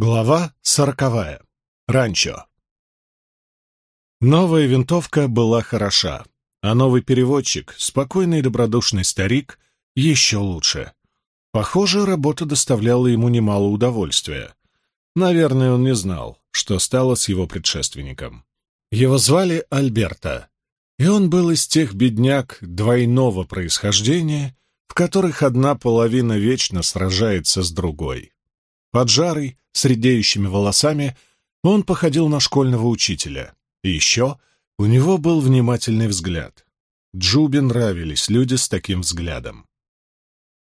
Глава сороковая. Ранчо. Новая винтовка была хороша, а новый переводчик, спокойный и добродушный старик, еще лучше. Похоже, работа доставляла ему немало удовольствия. Наверное, он не знал, что стало с его предшественником. Его звали Альберто, и он был из тех бедняк двойного происхождения, в которых одна половина вечно сражается с другой. Поджарый, с редеющими волосами, он походил на школьного учителя. И еще у него был внимательный взгляд. Джубе нравились люди с таким взглядом.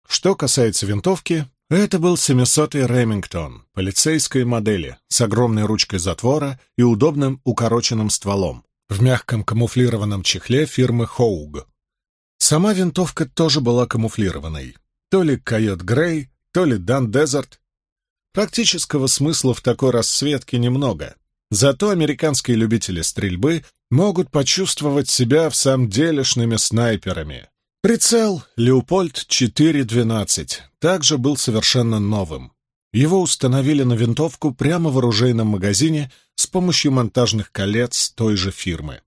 Что касается винтовки, это был 700-й Ремингтон, полицейской модели, с огромной ручкой затвора и удобным укороченным стволом, в мягком камуфлированном чехле фирмы Хоуг. Сама винтовка тоже была камуфлированной. То ли Койот Грей, то ли Дан Дезерт, Практического смысла в такой расцветке немного. Зато американские любители стрельбы могут почувствовать себя в самом делешными снайперами. Прицел Леопольд 4.12 также был совершенно новым. Его установили на винтовку прямо в оружейном магазине с помощью монтажных колец той же фирмы.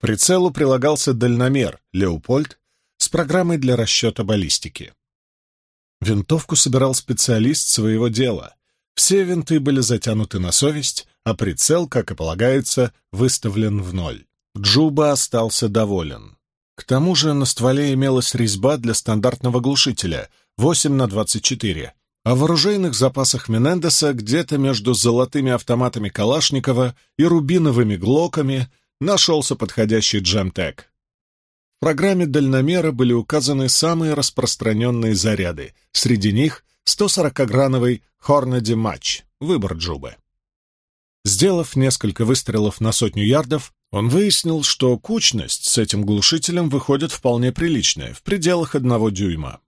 прицелу прилагался дальномер Леопольд с программой для расчета баллистики. Винтовку собирал специалист своего дела. Все винты были затянуты на совесть, а прицел, как и полагается, выставлен в ноль. Джуба остался доволен. К тому же на стволе имелась резьба для стандартного глушителя 8 на 24, а в оружейных запасах Менендеса где-то между золотыми автоматами Калашникова и рубиновыми глоками нашелся подходящий джемтек. В программе дальномера были указаны самые распространенные заряды, среди них 140-грановый Хорнеди Матч, выбор Джубы. Сделав несколько выстрелов на сотню ярдов, он выяснил, что кучность с этим глушителем выходит вполне приличная, в пределах одного дюйма.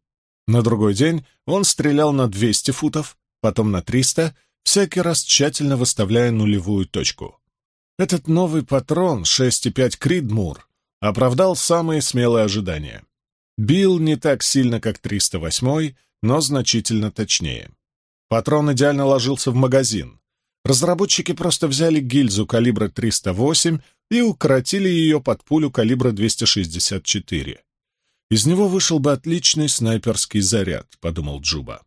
На другой день он стрелял на 200 футов, потом на 300, всякий раз тщательно выставляя нулевую точку. Этот новый патрон 6,5 Кридмур оправдал самые смелые ожидания. Бил не так сильно, как 308 но значительно точнее. Патрон идеально ложился в магазин. Разработчики просто взяли гильзу калибра 308 и укоротили ее под пулю калибра 264. Из него вышел бы отличный снайперский заряд, подумал Джуба.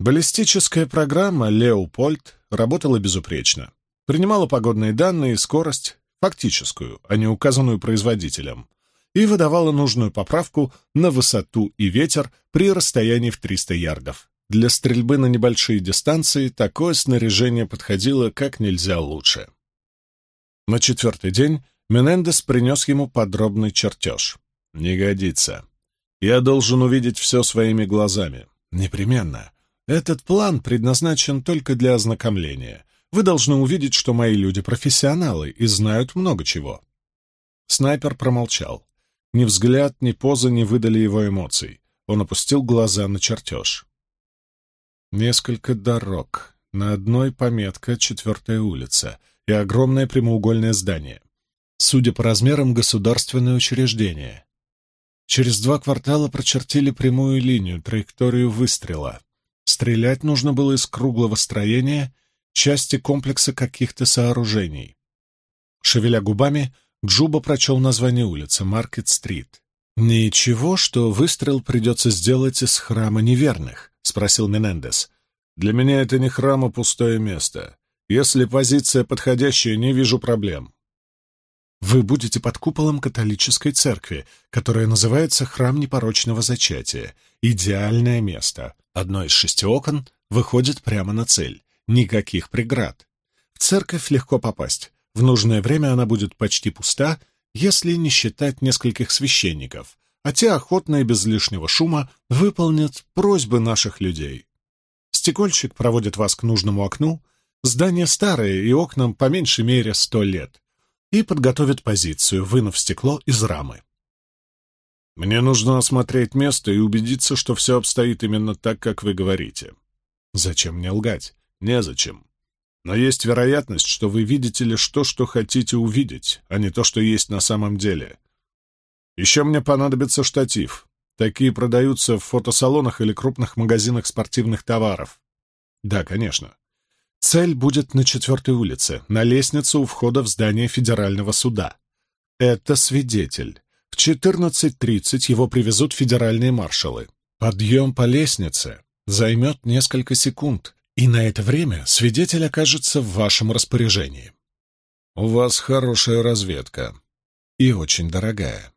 Баллистическая программа «Леопольд» работала безупречно. Принимала погодные данные и скорость, фактическую, а не указанную производителем, и выдавала нужную поправку на высоту и ветер при расстоянии в 300 ярдов. Для стрельбы на небольшие дистанции такое снаряжение подходило как нельзя лучше. На четвертый день Менендес принес ему подробный чертеж. «Не годится. Я должен увидеть все своими глазами. Непременно. Этот план предназначен только для ознакомления. Вы должны увидеть, что мои люди профессионалы и знают много чего». Снайпер промолчал. Ни взгляд, ни поза не выдали его эмоций. Он опустил глаза на чертеж. Несколько дорог. На одной пометка «Четвертая улица» и огромное прямоугольное здание. Судя по размерам, государственное учреждение. Через два квартала прочертили прямую линию, траекторию выстрела. Стрелять нужно было из круглого строения части комплекса каких-то сооружений. Шевеля губами, Джуба прочел название улицы — Маркет-стрит. «Ничего, что выстрел придется сделать из храма неверных?» — спросил Менендес. «Для меня это не храм, а пустое место. Если позиция подходящая, не вижу проблем». «Вы будете под куполом католической церкви, которая называется Храм Непорочного Зачатия. Идеальное место. Одно из шести окон выходит прямо на цель. Никаких преград. В церковь легко попасть. В нужное время она будет почти пуста, если не считать нескольких священников, а те охотно и без лишнего шума выполнят просьбы наших людей. Стекольщик проводит вас к нужному окну, здание старое и окнам по меньшей мере сто лет, и подготовит позицию, вынув стекло из рамы. Мне нужно осмотреть место и убедиться, что все обстоит именно так, как вы говорите. Зачем мне лгать? Незачем. Но есть вероятность, что вы видите лишь то, что хотите увидеть, а не то, что есть на самом деле. Еще мне понадобится штатив. Такие продаются в фотосалонах или крупных магазинах спортивных товаров. Да, конечно. Цель будет на четвертой улице, на лестнице у входа в здание федерального суда. Это свидетель. В 14.30 его привезут федеральные маршалы. Подъем по лестнице займет несколько секунд, и на это время свидетель окажется в вашем распоряжении. У вас хорошая разведка. И очень дорогая.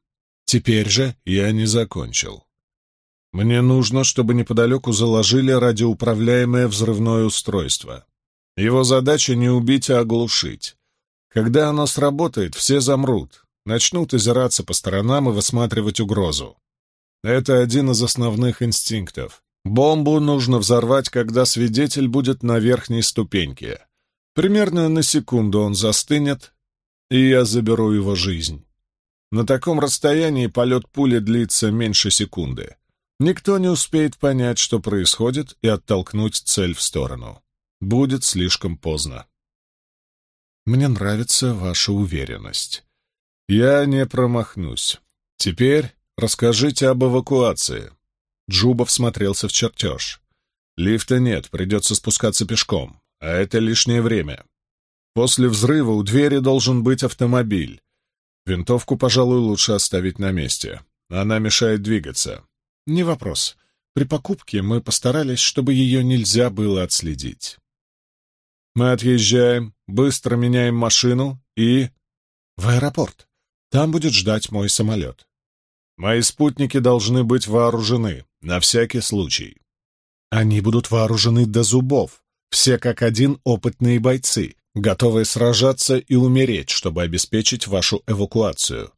Теперь же я не закончил. Мне нужно, чтобы неподалеку заложили радиоуправляемое взрывное устройство. Его задача не убить, а оглушить. Когда оно сработает, все замрут, начнут озираться по сторонам и высматривать угрозу. Это один из основных инстинктов. Бомбу нужно взорвать, когда свидетель будет на верхней ступеньке. Примерно на секунду он застынет, и я заберу его жизнь. На таком расстоянии полет пули длится меньше секунды. Никто не успеет понять, что происходит, и оттолкнуть цель в сторону. Будет слишком поздно. Мне нравится ваша уверенность. Я не промахнусь. Теперь расскажите об эвакуации. Джубов смотрелся в чертеж. Лифта нет, придется спускаться пешком, а это лишнее время. После взрыва у двери должен быть автомобиль. Винтовку, пожалуй, лучше оставить на месте. Она мешает двигаться. Не вопрос. При покупке мы постарались, чтобы ее нельзя было отследить. Мы отъезжаем, быстро меняем машину и... В аэропорт. Там будет ждать мой самолет. Мои спутники должны быть вооружены, на всякий случай. Они будут вооружены до зубов, все как один опытные бойцы, готовые сражаться и умереть, чтобы обеспечить вашу эвакуацию.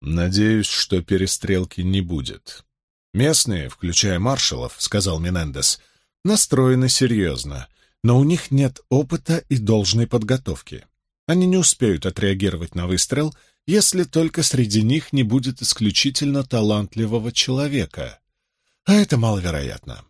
Надеюсь, что перестрелки не будет. Местные, включая маршалов, — сказал Менендес, — настроены серьезно, но у них нет опыта и должной подготовки. Они не успеют отреагировать на выстрел, если только среди них не будет исключительно талантливого человека. А это маловероятно.